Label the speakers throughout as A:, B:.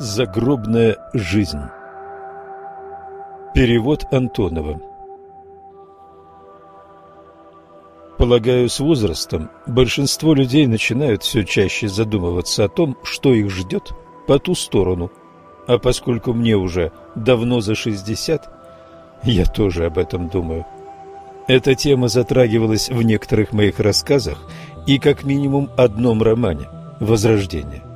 A: Загробная жизнь. Перевод Антонова. Полагаю, с возрастом большинство людей начинают все чаще задумываться о том, что их ждет по ту сторону. А поскольку мне уже давно за 60, я тоже об этом думаю. Эта тема затрагивалась в некоторых моих рассказах и как минимум одном романе «Возрождение».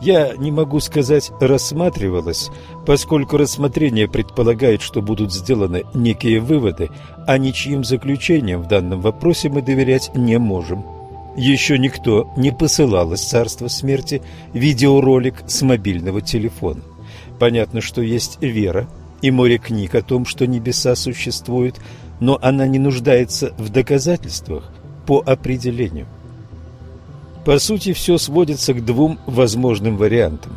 A: Я не могу сказать «рассматривалось», поскольку рассмотрение предполагает, что будут сделаны некие выводы, а ничьим заключением в данном вопросе мы доверять не можем. Еще никто не посылал из царства смерти видеоролик с мобильного телефона. Понятно, что есть вера и море книг о том, что небеса существуют, но она не нуждается в доказательствах по определению. По сути, все сводится к двум возможным вариантам.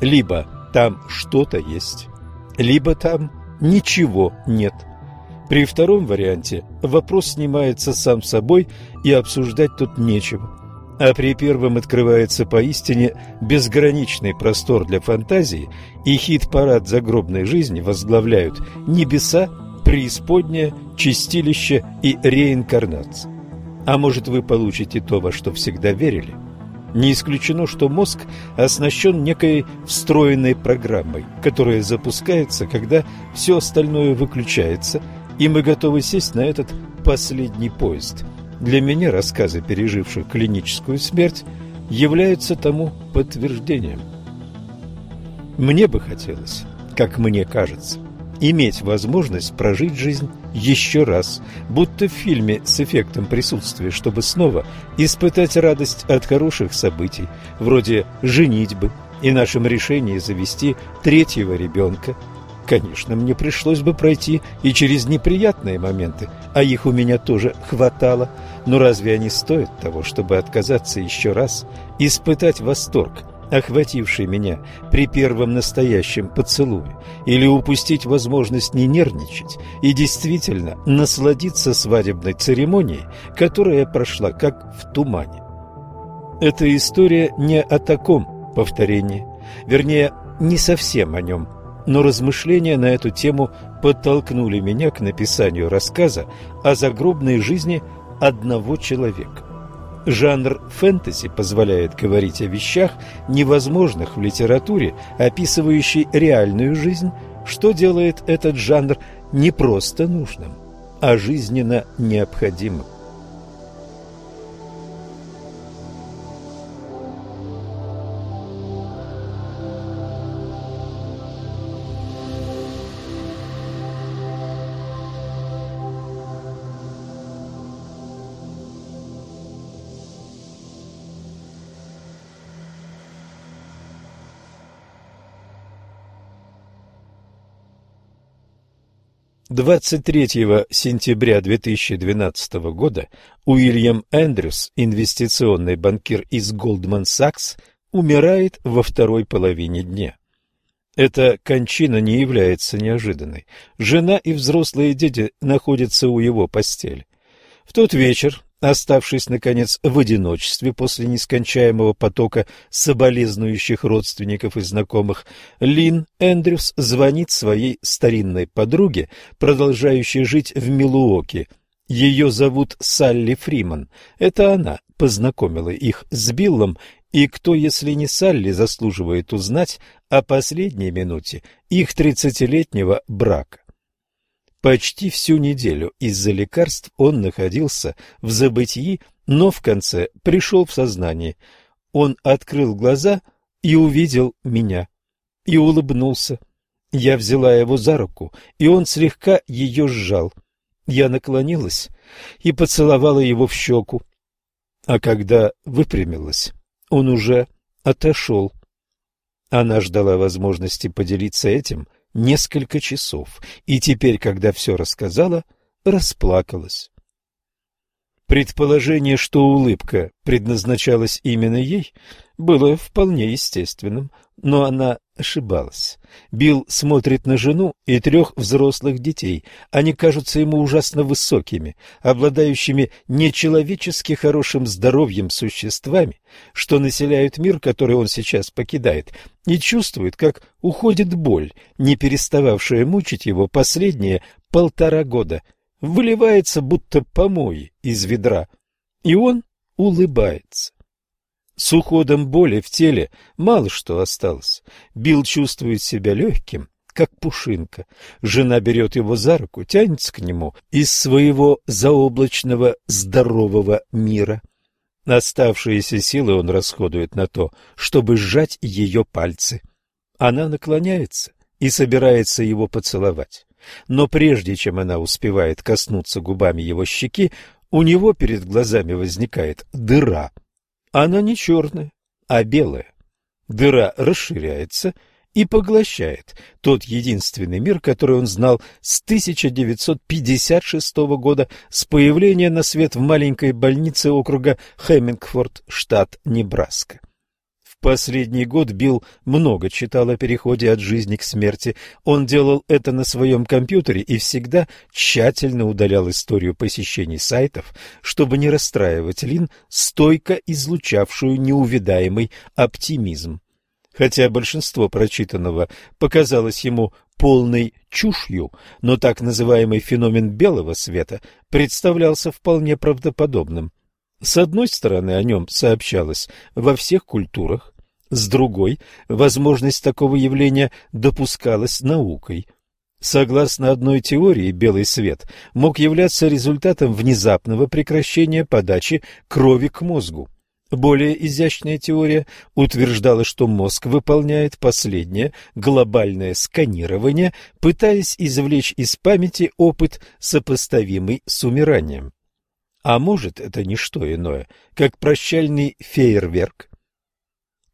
A: Либо там что-то есть, либо там ничего нет. При втором варианте вопрос снимается сам собой и обсуждать тут нечего. А при первом открывается поистине безграничный простор для фантазии, и хит-парад загробной жизни возглавляют небеса, преисподняя, чистилище и реинкарнация. А может, вы получите то, во что всегда верили? Не исключено, что мозг оснащен некой встроенной программой, которая запускается, когда все остальное выключается, и мы готовы сесть на этот последний поезд. Для меня рассказы переживших клиническую смерть являются тому подтверждением. Мне бы хотелось, как мне кажется, иметь возможность прожить жизнь еще раз, будто в фильме с эффектом присутствия, чтобы снова испытать радость от хороших событий, вроде женитьбы и нашем решении завести третьего ребенка. Конечно, мне пришлось бы пройти и через неприятные моменты, а их у меня тоже хватало, но разве они стоят того, чтобы отказаться еще раз, испытать восторг охвативший меня при первом настоящем поцелуе, или упустить возможность не нервничать и действительно насладиться свадебной церемонией, которая прошла как в тумане. Эта история не о таком повторении, вернее, не совсем о нем, но размышления на эту тему подтолкнули меня к написанию рассказа о загробной жизни одного человека. Жанр фэнтези позволяет говорить о вещах, невозможных в литературе, описывающей реальную жизнь, что делает этот жанр не просто нужным, а жизненно необходимым. 23 сентября 2012 года Уильям Эндрюс, инвестиционный банкир из Goldman Sachs, умирает во второй половине дня. Эта кончина не является неожиданной. Жена и взрослые дети находятся у его постели. В тот вечер Оставшись, наконец, в одиночестве после нескончаемого потока соболезнующих родственников и знакомых, Лин Эндрюс звонит своей старинной подруге, продолжающей жить в Милуоке. Ее зовут Салли Фриман. Это она познакомила их с Биллом, и кто, если не Салли, заслуживает узнать о последней минуте их тридцатилетнего брака. Почти всю неделю из-за лекарств он находился в забытии, но в конце пришел в сознание. Он открыл глаза и увидел меня. И улыбнулся. Я взяла его за руку, и он слегка ее сжал. Я наклонилась и поцеловала его в щеку. А когда выпрямилась, он уже отошел. Она ждала возможности поделиться этим несколько часов, и теперь, когда все рассказала, расплакалась. Предположение, что улыбка предназначалась именно ей, было вполне естественным, Но она ошибалась. Билл смотрит на жену и трех взрослых детей. Они кажутся ему ужасно высокими, обладающими нечеловечески хорошим здоровьем существами, что населяют мир, который он сейчас покидает, и чувствует, как уходит боль, не перестававшая мучить его последние полтора года, выливается будто помой из ведра, и он улыбается. С уходом боли в теле мало что осталось. Билл чувствует себя легким, как пушинка. Жена берет его за руку, тянется к нему из своего заоблачного здорового мира. Оставшиеся силы он расходует на то, чтобы сжать ее пальцы. Она наклоняется и собирается его поцеловать. Но прежде чем она успевает коснуться губами его щеки, у него перед глазами возникает дыра — она не черная, а белая. Дыра расширяется и поглощает тот единственный мир, который он знал с 1956 года с появления на свет в маленькой больнице округа Хеммингфорд, штат Небраска. Последний год Билл много читал о переходе от жизни к смерти. Он делал это на своем компьютере и всегда тщательно удалял историю посещений сайтов, чтобы не расстраивать Лин, стойко излучавшую неувидаемый оптимизм. Хотя большинство прочитанного показалось ему полной чушью, но так называемый феномен белого света представлялся вполне правдоподобным. С одной стороны, о нем сообщалось во всех культурах, с другой, возможность такого явления допускалась наукой. Согласно одной теории, белый свет мог являться результатом внезапного прекращения подачи крови к мозгу. Более изящная теория утверждала, что мозг выполняет последнее глобальное сканирование, пытаясь извлечь из памяти опыт, сопоставимый с умиранием. А может, это не что иное, как прощальный фейерверк,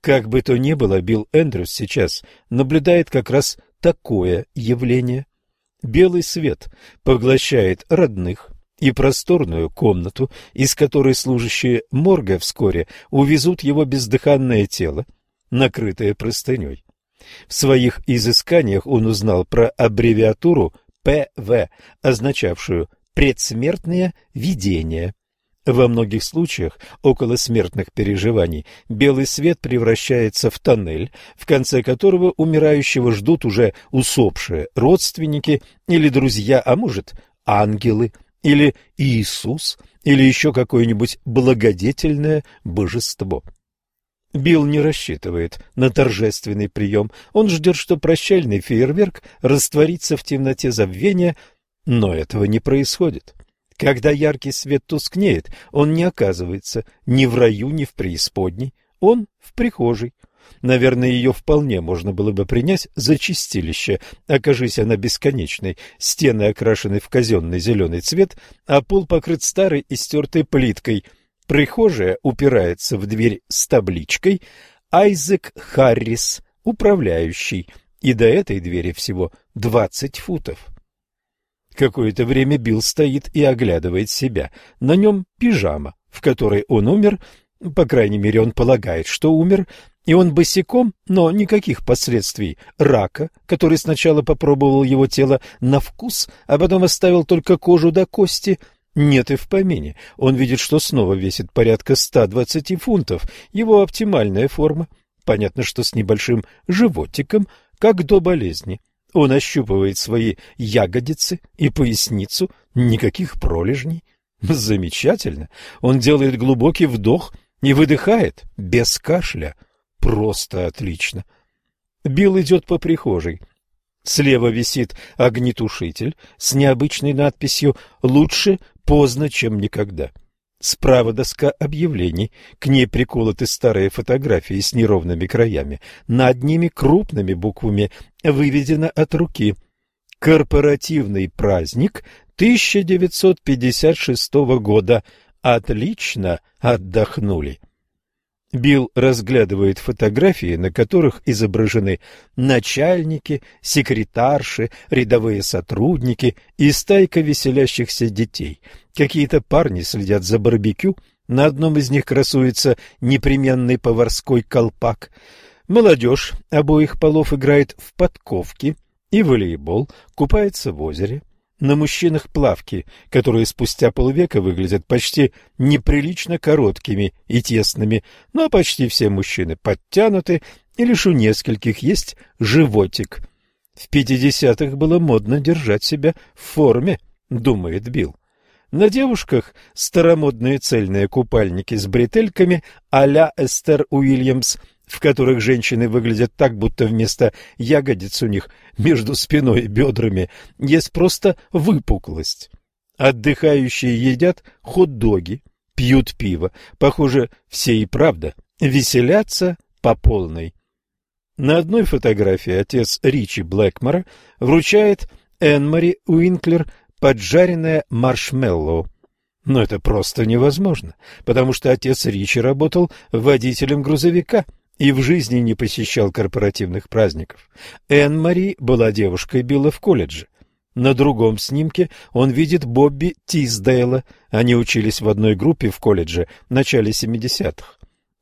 A: как бы то ни было, Билл Эндрюс сейчас наблюдает как раз такое явление. Белый свет поглощает родных и просторную комнату, из которой служащие морга вскоре увезут его бездыханное тело, накрытое простыней. В своих изысканиях он узнал про аббревиатуру ПВ, означавшую «предсмертные видения». Во многих случаях около смертных переживаний белый свет превращается в тоннель, в конце которого умирающего ждут уже усопшие родственники или друзья, а может, ангелы, или Иисус, или еще какое-нибудь благодетельное божество. Билл не рассчитывает на торжественный прием. Он ждет, что прощальный фейерверк растворится в темноте забвения, но этого не происходит. Когда яркий свет тускнеет, он не оказывается ни в раю, ни в преисподней, он в прихожей. Наверное, ее вполне можно было бы принять за чистилище, окажись она бесконечной, стены окрашены в казенный зеленый цвет, а пол покрыт старой и стертой плиткой. Прихожая упирается в дверь с табличкой «Айзек Харрис, управляющий», и до этой двери всего двадцать футов. Какое-то время Билл стоит и оглядывает себя. На нем пижама, в которой он умер, по крайней мере, он полагает, что умер, и он босиком, но никаких последствий рака, который сначала попробовал его тело на вкус, а потом оставил только кожу до кости, нет и в помине. Он видит, что снова весит порядка 120 фунтов, его оптимальная форма. Понятно, что с небольшим животиком, как до болезни. Он ощупывает свои ягодицы и поясницу, никаких пролежней. Замечательно. Он делает глубокий вдох и выдыхает без кашля. Просто отлично. Билл идет по прихожей. Слева висит огнетушитель с необычной надписью «Лучше поздно, чем никогда». Справа доска объявлений, к ней приколоты старые фотографии с неровными краями. Над ними крупными буквами выведено от руки «Корпоративный праздник 1956 года. Отлично отдохнули». Билл разглядывает фотографии, на которых изображены начальники, секретарши, рядовые сотрудники и стайка веселящихся детей. Какие-то парни следят за барбекю, на одном из них красуется непременный поварской колпак. Молодежь обоих полов играет в подковки и волейбол, купается в озере. На мужчинах плавки, которые спустя полвека выглядят почти неприлично короткими и тесными, но почти все мужчины подтянуты, и лишь у нескольких есть животик. В пятидесятых было модно держать себя в форме, думает Билл. На девушках старомодные цельные купальники с бретельками а-ля Эстер Уильямс, в которых женщины выглядят так, будто вместо ягодиц у них между спиной и бедрами есть просто выпуклость. Отдыхающие едят хот-доги, пьют пиво. Похоже, все и правда веселятся по полной. На одной фотографии отец Ричи Блэкмора вручает Энмари Уинклер поджаренное маршмеллоу. Но это просто невозможно, потому что отец Ричи работал водителем грузовика и в жизни не посещал корпоративных праздников. Энн-Мари была девушкой Билла в колледже. На другом снимке он видит Бобби Тиздейла. Они учились в одной группе в колледже в начале 70-х.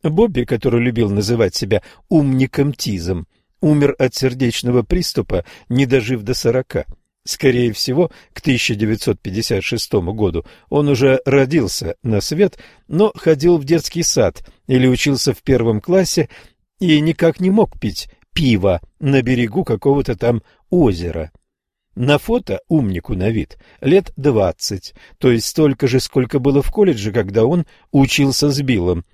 A: Бобби, который любил называть себя умником Тизом, умер от сердечного приступа, не дожив до сорока. Скорее всего, к 1956 году он уже родился на свет, но ходил в детский сад или учился в первом классе и никак не мог пить пиво на берегу какого-то там озера. На фото умнику на вид лет двадцать, то есть столько же, сколько было в колледже, когда он учился с Биллом.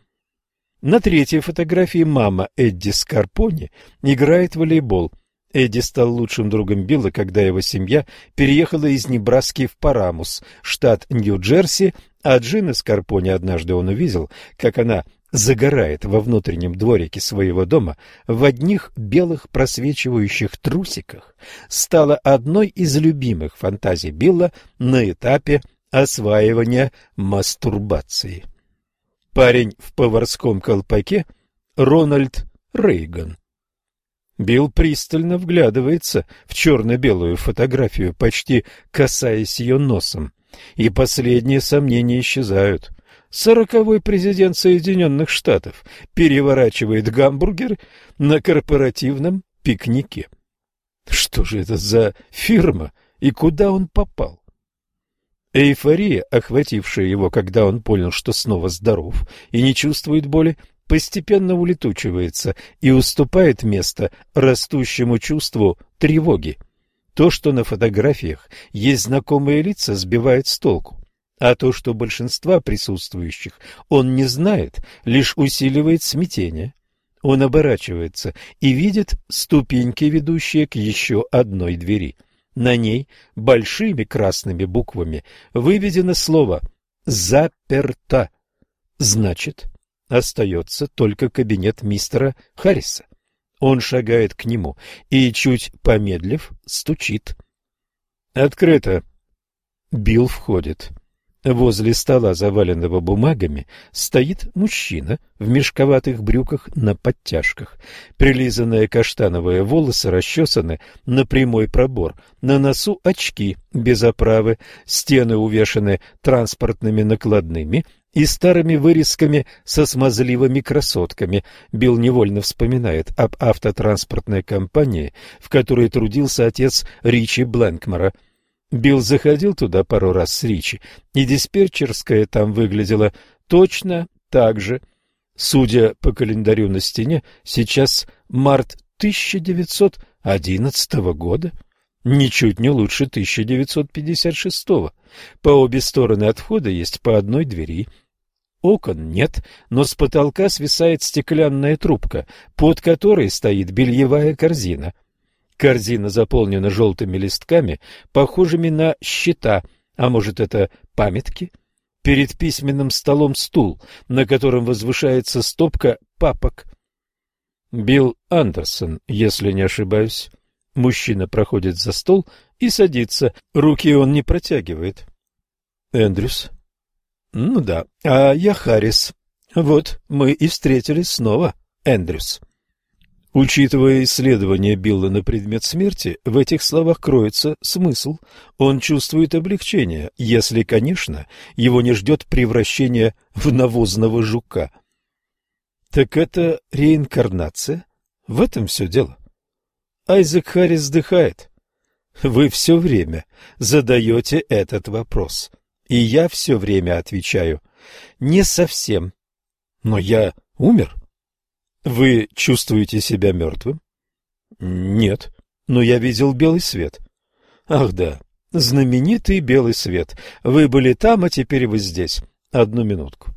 A: На третьей фотографии мама Эдди Скарпони играет в волейбол – Эдди стал лучшим другом Билла, когда его семья переехала из Небраски в Парамус, штат Нью-Джерси, а Джина Скарпони однажды он увидел, как она загорает во внутреннем дворике своего дома в одних белых просвечивающих трусиках, стала одной из любимых фантазий Билла на этапе осваивания мастурбации. Парень в поварском колпаке Рональд Рейган. Билл пристально вглядывается в черно-белую фотографию, почти касаясь ее носом, и последние сомнения исчезают. Сороковой президент Соединенных Штатов переворачивает гамбургер на корпоративном пикнике. Что же это за фирма и куда он попал? Эйфория, охватившая его, когда он понял, что снова здоров и не чувствует боли, постепенно улетучивается и уступает место растущему чувству тревоги. То, что на фотографиях есть знакомые лица, сбивает с толку. А то, что большинства присутствующих он не знает, лишь усиливает смятение. Он оборачивается и видит ступеньки, ведущие к еще одной двери. На ней большими красными буквами выведено слово «заперто». Значит, Остается только кабинет мистера Харриса. Он шагает к нему и, чуть помедлив, стучит. «Открыто!» Билл входит. Возле стола, заваленного бумагами, стоит мужчина в мешковатых брюках на подтяжках. Прилизанные каштановые волосы расчесаны на прямой пробор, на носу очки без оправы, стены увешаны транспортными накладными и старыми вырезками со смазливыми красотками. Билл невольно вспоминает об автотранспортной компании, в которой трудился отец Ричи Блэнкмора – Билл заходил туда пару раз с Ричи, и диспетчерская там выглядела точно так же. Судя по календарю на стене, сейчас март 1911 года, ничуть не лучше 1956. По обе стороны от входа есть по одной двери. Окон нет, но с потолка свисает стеклянная трубка, под которой стоит бельевая корзина. Корзина заполнена желтыми листками, похожими на счета, а может это памятки? Перед письменным столом стул, на котором возвышается стопка папок. Билл Андерсон, если не ошибаюсь. Мужчина проходит за стол и садится, руки он не протягивает. Эндрюс. Ну да, а я Харрис. Вот мы и встретились снова, Эндрюс. Учитывая исследования Билла на предмет смерти, в этих словах кроется смысл. Он чувствует облегчение, если, конечно, его не ждет превращение в навозного жука. Так это реинкарнация? В этом все дело. Айзек Харрис вздыхает. Вы все время задаете этот вопрос. И я все время отвечаю. Не совсем. Но я умер. Вы чувствуете себя мертвым? Нет. Но я видел белый свет. Ах да, знаменитый белый свет. Вы были там, а теперь вы здесь. Одну минутку.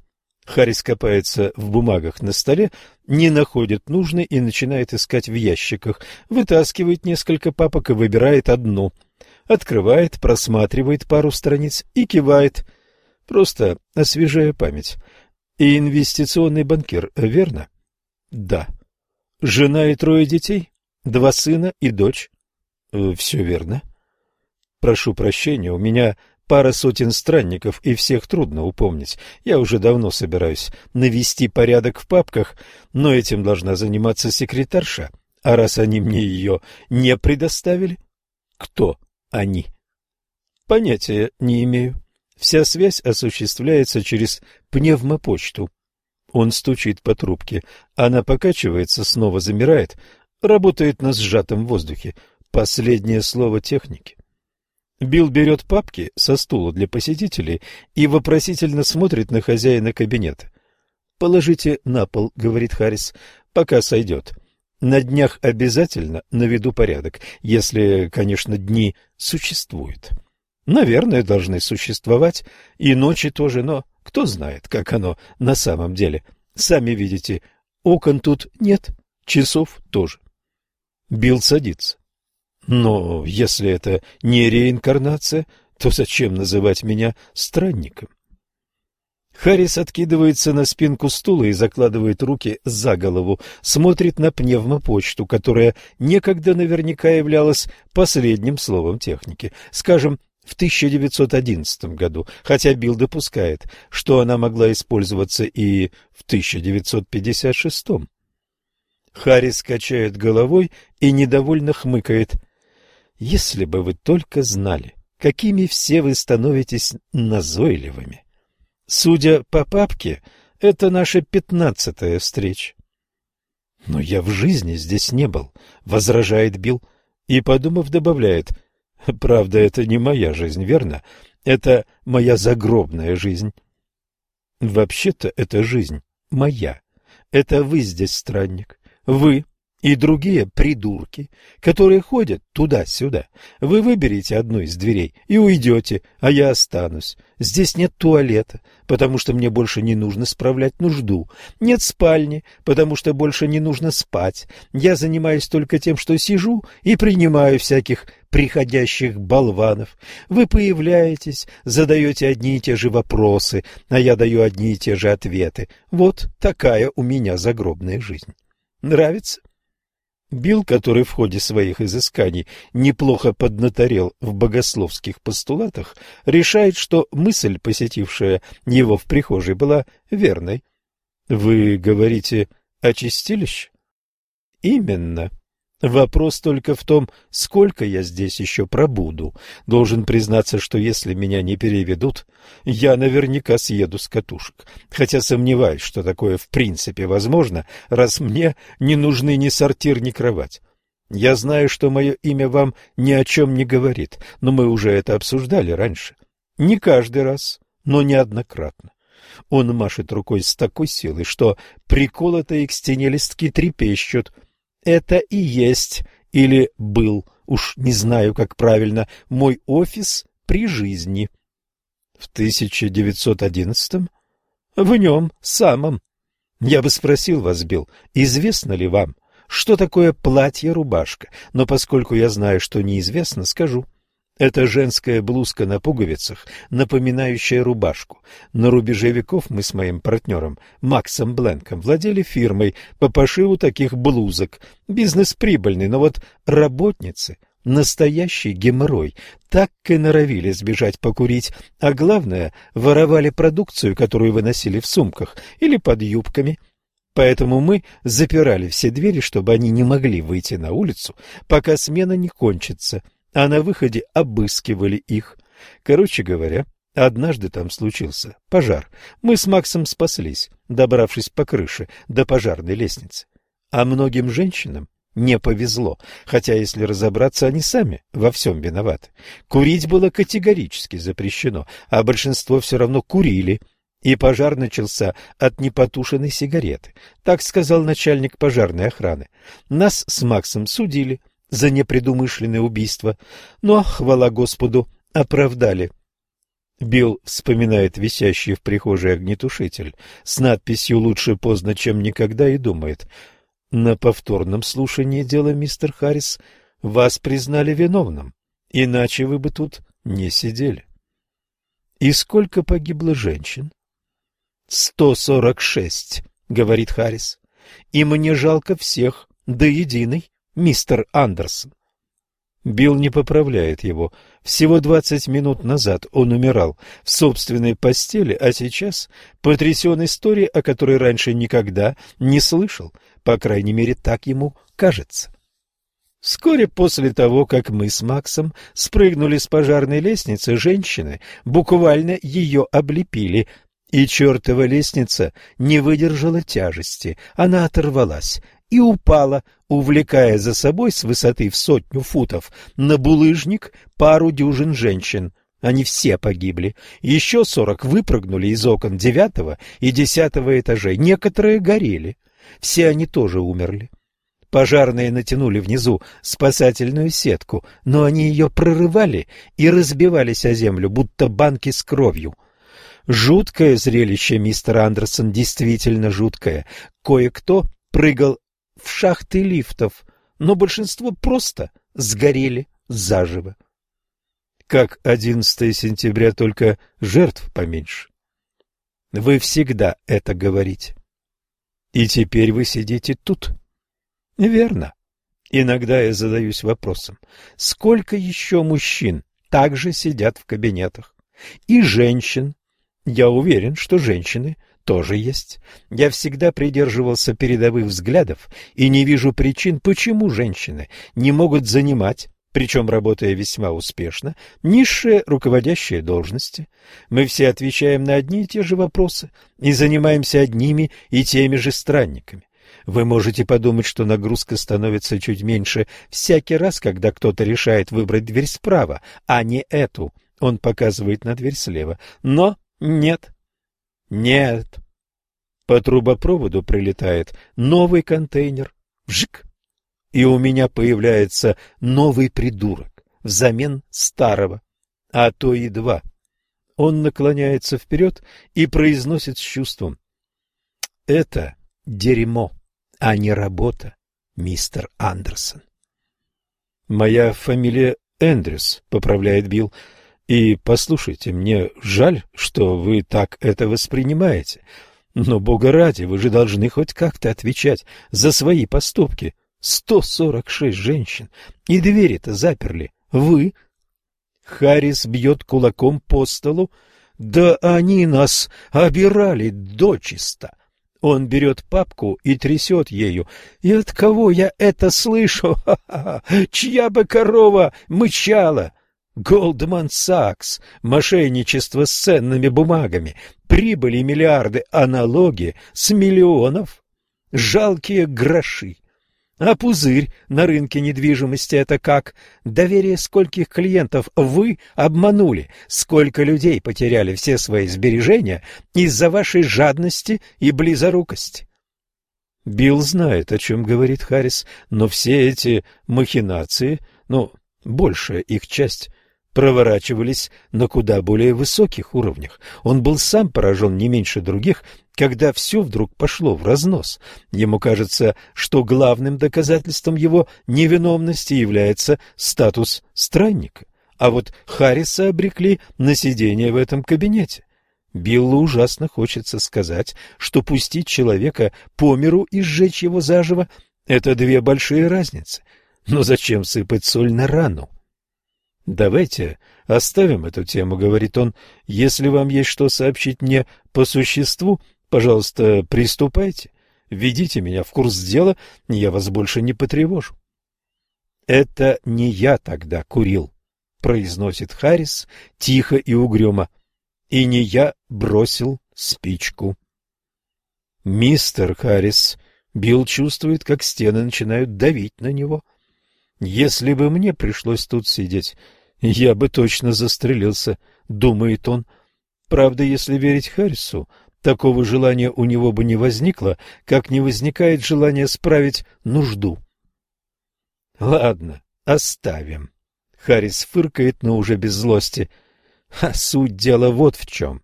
A: Харрис копается в бумагах на столе, не находит нужной и начинает искать в ящиках, вытаскивает несколько папок и выбирает одну. Открывает, просматривает пару страниц и кивает, просто освежая память. И инвестиционный банкир, верно? Да. Жена и трое детей? Два сына и дочь? Э, Все верно. Прошу прощения, у меня пара сотен странников, и всех трудно упомнить. Я уже давно собираюсь навести порядок в папках, но этим должна заниматься секретарша. А раз они мне ее не предоставили, кто они? Понятия не имею. Вся связь осуществляется через пневмопочту. Он стучит по трубке. Она покачивается, снова замирает, работает на сжатом воздухе. Последнее слово техники. Билл берет папки со стула для посетителей и вопросительно смотрит на хозяина кабинета. «Положите на пол», — говорит Харрис, — «пока сойдет. На днях обязательно наведу порядок, если, конечно, дни существуют. Наверное, должны существовать, и ночи тоже, но кто знает, как оно на самом деле. Сами видите, окон тут нет, часов тоже». Билл садится. Но если это не реинкарнация, то зачем называть меня странником? Харрис откидывается на спинку стула и закладывает руки за голову, смотрит на пневмопочту, которая некогда наверняка являлась последним словом техники. Скажем, в 1911 году, хотя Билл допускает, что она могла использоваться и в 1956. Харрис качает головой и недовольно хмыкает. Если бы вы только знали, какими все вы становитесь назойливыми. Судя по папке, это наша пятнадцатая встреча. Но я в жизни здесь не был, возражает Билл и, подумав, добавляет: правда, это не моя жизнь, верно? Это моя загробная жизнь. Вообще-то это жизнь моя. Это вы здесь странник. Вы и другие придурки, которые ходят туда-сюда. Вы выберете одну из дверей и уйдете, а я останусь. Здесь нет туалета, потому что мне больше не нужно справлять нужду. Нет спальни, потому что больше не нужно спать. Я занимаюсь только тем, что сижу и принимаю всяких приходящих болванов. Вы появляетесь, задаете одни и те же вопросы, а я даю одни и те же ответы. Вот такая у меня загробная жизнь. Нравится? Билл, который в ходе своих изысканий неплохо поднаторел в богословских постулатах, решает, что мысль, посетившая его в прихожей, была верной. Вы говорите о чистилище? Именно. Вопрос только в том, сколько я здесь еще пробуду. Должен признаться, что если меня не переведут, я наверняка съеду с катушек. Хотя сомневаюсь, что такое в принципе возможно, раз мне не нужны ни сортир, ни кровать. Я знаю, что мое имя вам ни о чем не говорит, но мы уже это обсуждали раньше. Не каждый раз, но неоднократно. Он машет рукой с такой силой, что приколотые к стене листки трепещут — это и есть или был, уж не знаю, как правильно, мой офис при жизни. В 1911-м? В нем самом. Я бы спросил вас, Билл, известно ли вам, что такое платье-рубашка, но поскольку я знаю, что неизвестно, скажу. Это женская блузка на пуговицах, напоминающая рубашку. На рубеже веков мы с моим партнером Максом Бленком владели фирмой по пошиву таких блузок. Бизнес прибыльный, но вот работницы — настоящий геморрой. Так и норовили сбежать покурить, а главное — воровали продукцию, которую выносили в сумках или под юбками. Поэтому мы запирали все двери, чтобы они не могли выйти на улицу, пока смена не кончится — а на выходе обыскивали их. Короче говоря, однажды там случился пожар. Мы с Максом спаслись, добравшись по крыше до пожарной лестницы. А многим женщинам не повезло, хотя, если разобраться, они сами во всем виноваты. Курить было категорически запрещено, а большинство все равно курили, и пожар начался от непотушенной сигареты, так сказал начальник пожарной охраны. Нас с Максом судили за непредумышленное убийство, но, хвала Господу, оправдали. Билл вспоминает висящий в прихожей огнетушитель с надписью «Лучше поздно, чем никогда» и думает – на повторном слушании дела, мистер Харрис, вас признали виновным, иначе вы бы тут не сидели. И сколько погибло женщин? Сто сорок шесть, говорит Харрис. И мне жалко всех, до единой, мистер Андерсон. Билл не поправляет его. Всего двадцать минут назад он умирал в собственной постели, а сейчас потрясен историей, о которой раньше никогда не слышал, по крайней мере, так ему кажется. Вскоре после того, как мы с Максом спрыгнули с пожарной лестницы, женщины буквально ее облепили, и чертова лестница не выдержала тяжести. Она оторвалась и упала, увлекая за собой с высоты в сотню футов на булыжник пару дюжин женщин. Они все погибли. Еще сорок выпрыгнули из окон девятого и десятого этажей. Некоторые горели. Все они тоже умерли. Пожарные натянули внизу спасательную сетку, но они ее прорывали и разбивались о землю, будто банки с кровью. Жуткое зрелище, мистер Андерсон, действительно жуткое. Кое-кто прыгал в шахты лифтов, но большинство просто сгорели заживо. Как 11 сентября, только жертв поменьше. Вы всегда это говорите. И теперь вы сидите тут. Верно. Иногда я задаюсь вопросом, сколько еще мужчин также сидят в кабинетах? И женщин. Я уверен, что женщины тоже есть. Я всегда придерживался передовых взглядов и не вижу причин, почему женщины не могут занимать причем работая весьма успешно, низшие руководящие должности. Мы все отвечаем на одни и те же вопросы и занимаемся одними и теми же странниками. Вы можете подумать, что нагрузка становится чуть меньше всякий раз, когда кто-то решает выбрать дверь справа, а не эту. Он показывает на дверь слева. Но нет. Нет. По трубопроводу прилетает новый контейнер. Вжик! и у меня появляется новый придурок взамен старого, а то и два. Он наклоняется вперед и произносит с чувством. Это дерьмо, а не работа, мистер Андерсон. Моя фамилия Эндрюс, поправляет Билл. И послушайте, мне жаль, что вы так это воспринимаете. Но, бога ради, вы же должны хоть как-то отвечать за свои поступки. Сто сорок шесть женщин. И двери-то заперли. Вы? Харрис бьет кулаком по столу. Да они нас обирали дочисто. Он берет папку и трясет ею. И от кого я это слышу? Ха -ха -ха. Чья бы корова мычала? Голдман Сакс, мошенничество с ценными бумагами, прибыли миллиарды, а налоги с миллионов. Жалкие гроши. А пузырь на рынке недвижимости это как? Доверие скольких клиентов вы обманули? Сколько людей потеряли все свои сбережения из-за вашей жадности и близорукости? Билл знает, о чем говорит Харрис, но все эти махинации, ну, большая их часть, проворачивались на куда более высоких уровнях. Он был сам поражен не меньше других, когда все вдруг пошло в разнос. Ему кажется, что главным доказательством его невиновности является статус странника. А вот Харриса обрекли на сидение в этом кабинете. Биллу ужасно хочется сказать, что пустить человека по миру и сжечь его заживо — это две большие разницы. Но зачем сыпать соль на рану? Давайте оставим эту тему, говорит он. Если вам есть что сообщить мне по существу, пожалуйста, приступайте. Введите меня в курс дела, я вас больше не потревожу. Это не я тогда курил, произносит Харрис тихо и угрюмо. И не я бросил спичку. Мистер Харрис, Билл чувствует, как стены начинают давить на него. Если бы мне пришлось тут сидеть, я бы точно застрелился, думает он. Правда, если верить Харрису, такого желания у него бы не возникло, как не возникает желание справить нужду. Ладно, оставим. Харрис фыркает, но уже без злости. А суть дела вот в чем.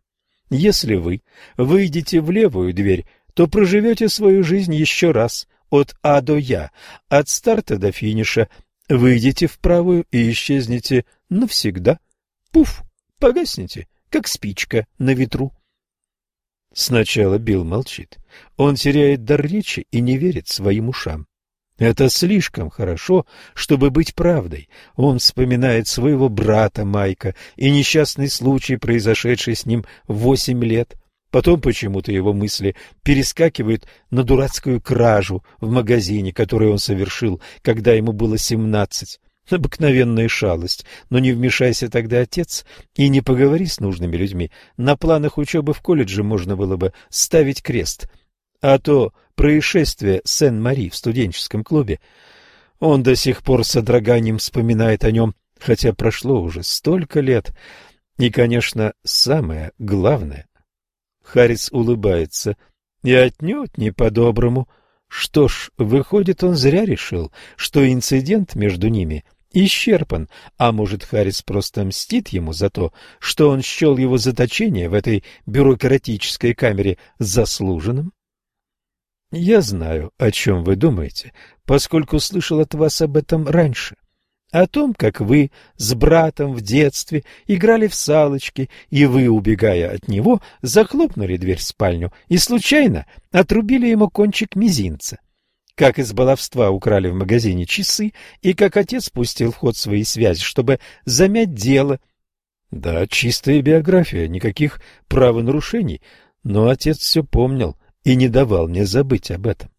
A: Если вы выйдете в левую дверь, то проживете свою жизнь еще раз, от А до Я, от старта до финиша, выйдете в правую и исчезнете навсегда. Пуф, погаснете, как спичка на ветру. Сначала Билл молчит. Он теряет дар речи и не верит своим ушам. Это слишком хорошо, чтобы быть правдой. Он вспоминает своего брата Майка и несчастный случай, произошедший с ним восемь лет. Потом почему-то его мысли перескакивают на дурацкую кражу в магазине, которую он совершил, когда ему было семнадцать. Обыкновенная шалость, но не вмешайся тогда, отец, и не поговори с нужными людьми. На планах учебы в колледже можно было бы ставить крест. А то происшествие Сен-Мари в студенческом клубе, он до сих пор с содроганием вспоминает о нем, хотя прошло уже столько лет. И, конечно, самое главное, Харрис улыбается. И отнюдь не по-доброму. Что ж, выходит, он зря решил, что инцидент между ними исчерпан, а может, Харрис просто мстит ему за то, что он счел его заточение в этой бюрократической камере заслуженным? Я знаю, о чем вы думаете, поскольку слышал от вас об этом раньше о том, как вы с братом в детстве играли в салочки, и вы, убегая от него, захлопнули дверь в спальню и случайно отрубили ему кончик мизинца. Как из баловства украли в магазине часы, и как отец пустил в ход свои связи, чтобы замять дело. Да, чистая биография, никаких правонарушений, но отец все помнил и не давал мне забыть об этом.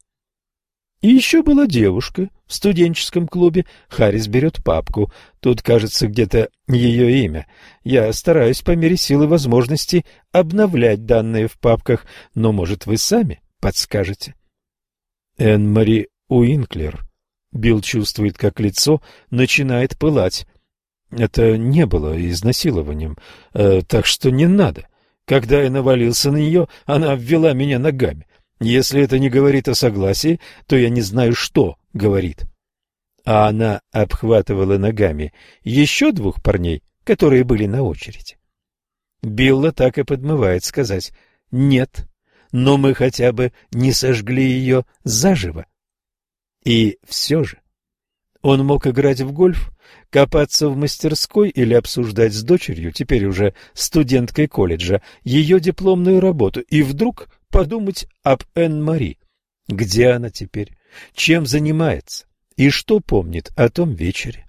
A: И еще была девушка в студенческом клубе. Харрис берет папку. Тут, кажется, где-то ее имя. Я стараюсь по мере силы возможности обновлять данные в папках, но, может, вы сами подскажете? Энн-Мари Уинклер. Билл чувствует, как лицо начинает пылать. Это не было изнасилованием, э, так что не надо. Когда я навалился на нее, она обвела меня ногами. Если это не говорит о согласии, то я не знаю, что говорит. А она обхватывала ногами еще двух парней, которые были на очереди. Билла так и подмывает сказать «нет», но мы хотя бы не сожгли ее заживо. И все же он мог играть в гольф, копаться в мастерской или обсуждать с дочерью, теперь уже студенткой колледжа, ее дипломную работу, и вдруг подумать об Энн-Мари. Где она теперь? Чем занимается? И что помнит о том вечере?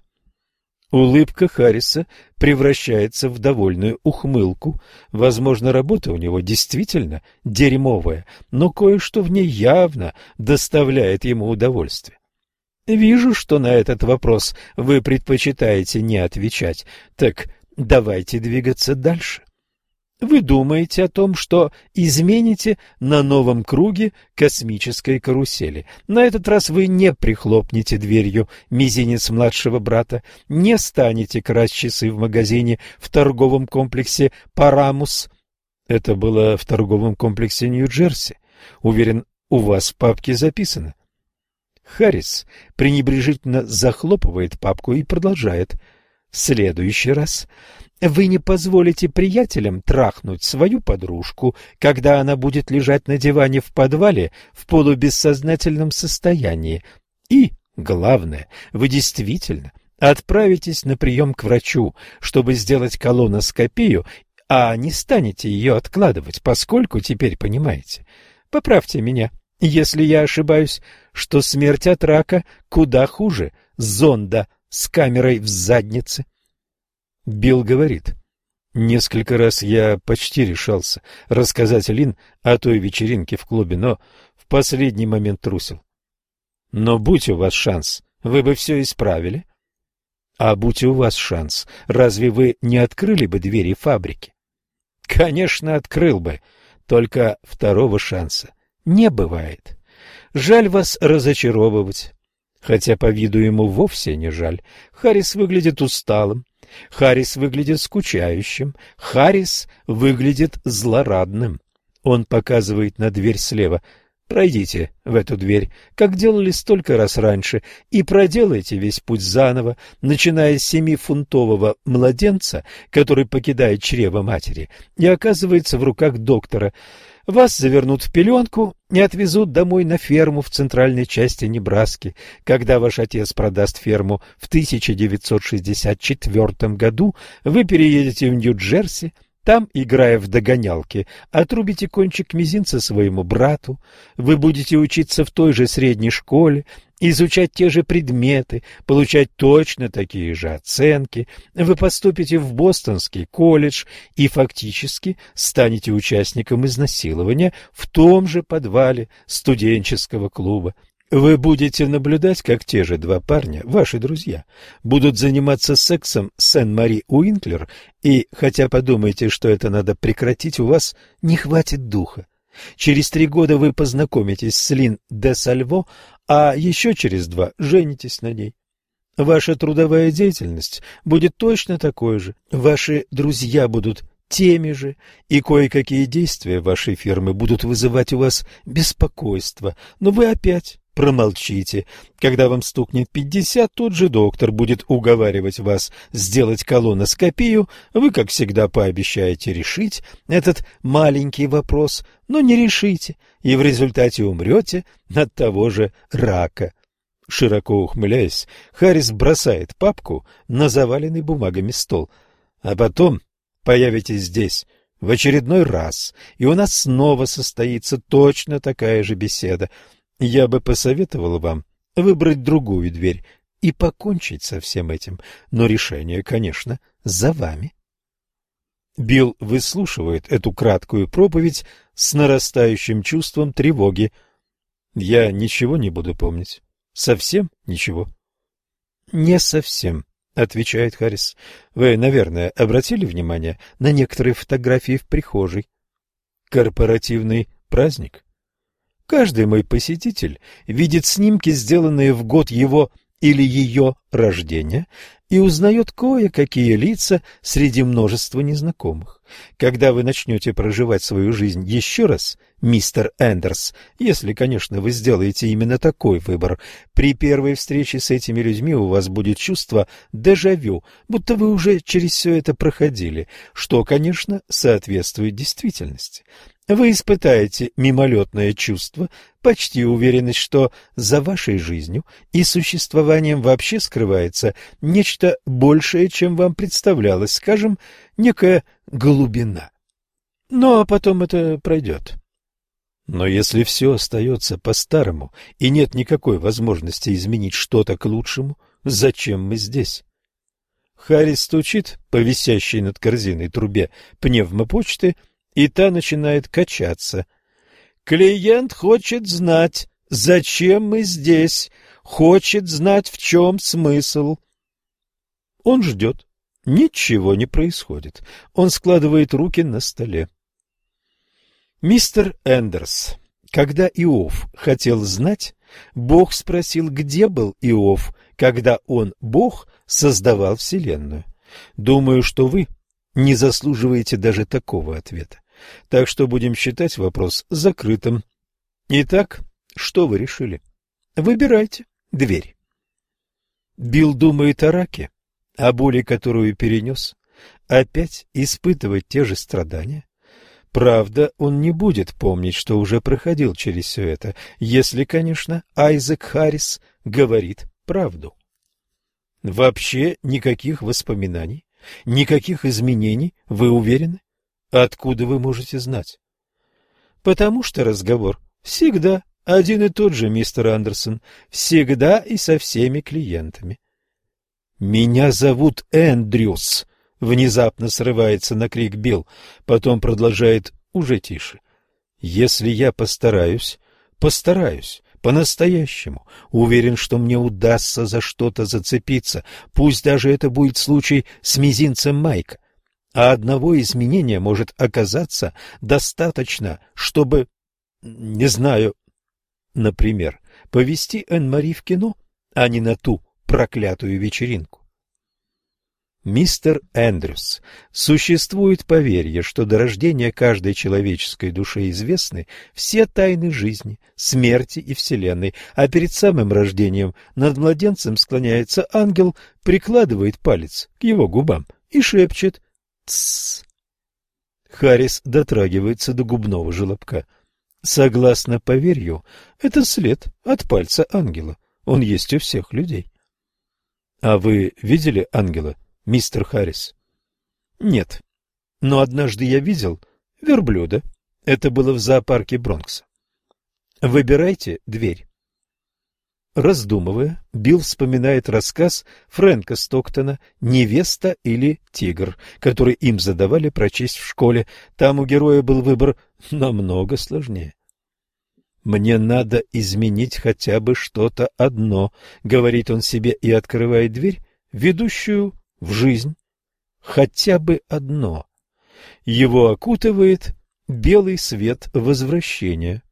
A: Улыбка Харриса превращается в довольную ухмылку. Возможно, работа у него действительно дерьмовая, но кое-что в ней явно доставляет ему удовольствие. Вижу, что на этот вопрос вы предпочитаете не отвечать. Так давайте двигаться дальше. Вы думаете о том, что измените на новом круге космической карусели. На этот раз вы не прихлопнете дверью мизинец младшего брата, не станете красть часы в магазине в торговом комплексе «Парамус». Это было в торговом комплексе Нью-Джерси. Уверен, у вас в папке записано. Харрис пренебрежительно захлопывает папку и продолжает. В следующий раз вы не позволите приятелям трахнуть свою подружку, когда она будет лежать на диване в подвале в полубессознательном состоянии. И, главное, вы действительно отправитесь на прием к врачу, чтобы сделать колоноскопию, а не станете ее откладывать, поскольку теперь понимаете. Поправьте меня, если я ошибаюсь, что смерть от рака куда хуже зонда с камерой в заднице. Билл говорит. Несколько раз я почти решался рассказать Лин о той вечеринке в клубе, но в последний момент трусил. Но будь у вас шанс, вы бы все исправили. А будь у вас шанс, разве вы не открыли бы двери фабрики? Конечно, открыл бы, только второго шанса не бывает. Жаль вас разочаровывать. Хотя по виду ему вовсе не жаль. Харрис выглядит усталым. Харрис выглядит скучающим. Харрис выглядит злорадным. Он показывает на дверь слева. Пройдите в эту дверь, как делали столько раз раньше, и проделайте весь путь заново, начиная с семифунтового младенца, который покидает чрево матери и оказывается в руках доктора. Вас завернут в пеленку и отвезут домой на ферму в центральной части Небраски. Когда ваш отец продаст ферму в 1964 году, вы переедете в Нью-Джерси, там, играя в догонялки, отрубите кончик мизинца своему брату, вы будете учиться в той же средней школе, изучать те же предметы, получать точно такие же оценки, вы поступите в Бостонский колледж и фактически станете участником изнасилования в том же подвале студенческого клуба. Вы будете наблюдать, как те же два парня, ваши друзья, будут заниматься сексом с Сен-Мари Уинклер, и, хотя подумаете, что это надо прекратить, у вас не хватит духа. Через три года вы познакомитесь с Лин де Сальво, а еще через два женитесь на ней. Ваша трудовая деятельность будет точно такой же, ваши друзья будут теми же, и кое-какие действия вашей фирмы будут вызывать у вас беспокойство, но вы опять промолчите. Когда вам стукнет пятьдесят, тот же доктор будет уговаривать вас сделать колоноскопию, вы, как всегда, пообещаете решить этот маленький вопрос, но не решите, и в результате умрете от того же рака. Широко ухмыляясь, Харрис бросает папку на заваленный бумагами стол. А потом появитесь здесь в очередной раз, и у нас снова состоится точно такая же беседа. Я бы посоветовал вам выбрать другую дверь и покончить со всем этим, но решение, конечно, за вами. Билл выслушивает эту краткую проповедь с нарастающим чувством тревоги. Я ничего не буду помнить. Совсем ничего. Не совсем, отвечает Харрис. Вы, наверное, обратили внимание на некоторые фотографии в прихожей. Корпоративный праздник. Каждый мой посетитель видит снимки, сделанные в год его или ее рождения, и узнает кое-какие лица среди множества незнакомых. Когда вы начнете проживать свою жизнь еще раз, мистер Эндерс, если, конечно, вы сделаете именно такой выбор, при первой встрече с этими людьми у вас будет чувство дежавю, будто вы уже через все это проходили, что, конечно, соответствует действительности. Вы испытаете мимолетное чувство, почти уверенность, что за вашей жизнью и существованием вообще скрывается нечто большее, чем вам представлялось, скажем, некая глубина. Ну, а потом это пройдет. Но если все остается по-старому и нет никакой возможности изменить что-то к лучшему, зачем мы здесь? Харри стучит по висящей над корзиной трубе пневмопочты, и та начинает качаться. Клиент хочет знать, зачем мы здесь, хочет знать, в чем смысл. Он ждет. Ничего не происходит. Он складывает руки на столе. Мистер Эндерс, когда Иов хотел знать, Бог спросил, где был Иов, когда он, Бог, создавал Вселенную. Думаю, что вы не заслуживаете даже такого ответа. Так что будем считать вопрос закрытым. Итак, что вы решили? Выбирайте дверь. Билл думает о раке, о боли, которую перенес. Опять испытывать те же страдания. Правда, он не будет помнить, что уже проходил через все это, если, конечно, Айзек Харрис говорит правду. Вообще никаких воспоминаний, никаких изменений, вы уверены? Откуда вы можете знать? Потому что разговор всегда один и тот же, мистер Андерсон, всегда и со всеми клиентами. Меня зовут Эндрюс, внезапно срывается на крик Билл, потом продолжает уже тише. Если я постараюсь, постараюсь, по-настоящему, уверен, что мне удастся за что-то зацепиться, пусть даже это будет случай с мизинцем Майка а одного изменения может оказаться достаточно, чтобы... Не знаю. например, повести Энн-Мари в кино, а не на ту проклятую вечеринку. Мистер Эндрюс, существует поверье, что до рождения каждой человеческой души известны все тайны жизни, смерти и Вселенной, а перед самым рождением над младенцем склоняется ангел, прикладывает палец к его губам и шепчет «Тссс». Харрис дотрагивается до губного желобка. Согласно поверью, это след от пальца ангела. Он есть у всех людей. А вы видели ангела? мистер Харрис? Нет. Но однажды я видел верблюда. Это было в зоопарке Бронкса. Выбирайте дверь. Раздумывая, Билл вспоминает рассказ Фрэнка Стоктона «Невеста или тигр», который им задавали прочесть в школе. Там у героя был выбор намного сложнее. «Мне надо изменить хотя бы что-то одно», — говорит он себе и открывает дверь, ведущую в жизнь хотя бы одно. Его окутывает белый свет возвращения.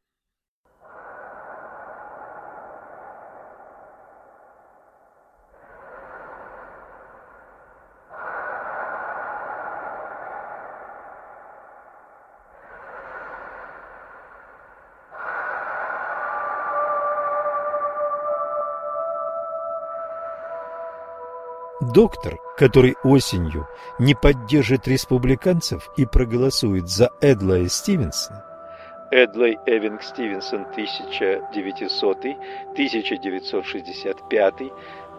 A: Доктор, который осенью не поддержит республиканцев и проголосует за Эдлая Стивенсона, Эдлай Эвинг Стивенсон 1900-1965,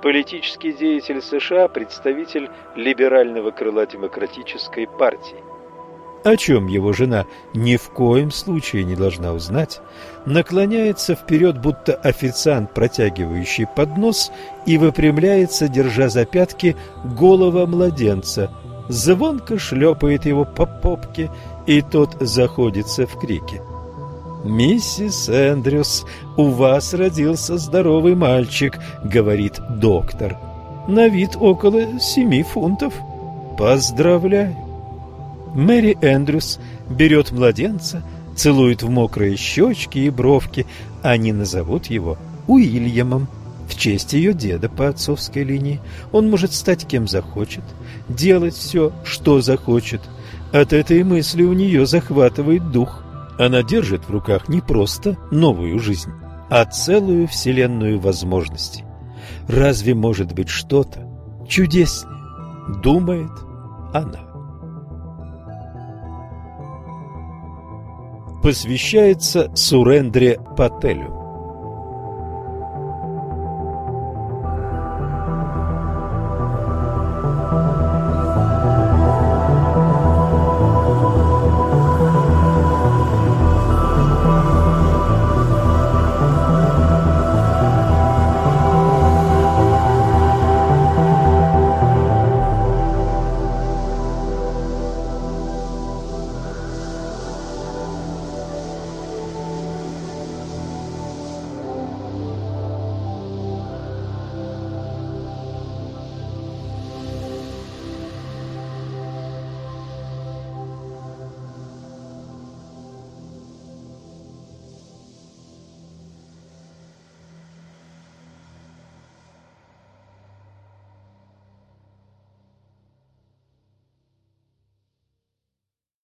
A: политический деятель США, представитель либерального крыла демократической партии о чем его жена ни в коем случае не должна узнать, наклоняется вперед, будто официант, протягивающий поднос, и выпрямляется, держа за пятки голого младенца, звонко шлепает его по попке, и тот заходится в крике. «Миссис Эндрюс, у вас родился здоровый мальчик», — говорит доктор. «На вид около семи фунтов. Поздравляю». Мэри Эндрюс берет младенца, целует в мокрые щечки и бровки. Они назовут его Уильямом в честь ее деда по отцовской линии. Он может стать кем захочет, делать все, что захочет. От этой мысли у нее захватывает дух. Она держит в руках не просто новую жизнь, а целую вселенную возможностей. Разве может быть что-то чудеснее? Думает она. Посвящается Сурендре Пателю.